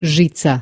жица.